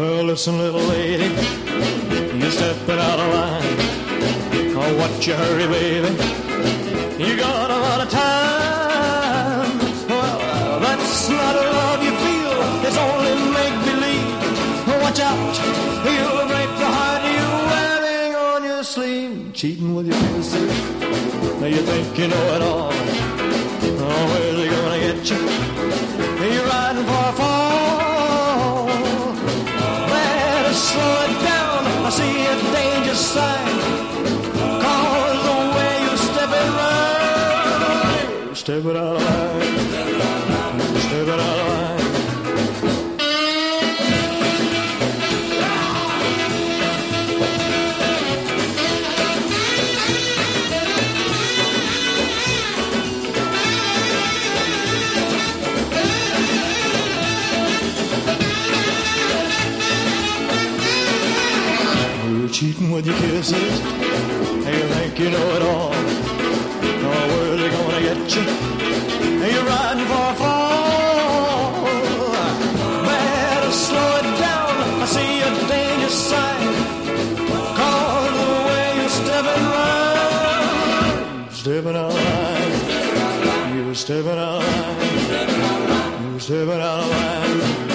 listen, little lady, you're stepping out of line. Oh, what you hurry, baby? You got a lot of time. Well, that's not a love you feel. It's only make believe. Watch out, you'll break the heart you're wearing on your sleeve. Cheating with your kisses. Now you think you know it all. Oh, where's he gonna get you? You're riding for a. sign. Cause the way you step it right. Step it out cheating with your kisses. Hey, you think you know it all. Oh, where's it gonna get you? Hey, you're riding for a fall. Better slow it down. I see a danger sign. Cause the way you're stepping right. Stepping out of line. You're stepping out of line. You're stepping out of line.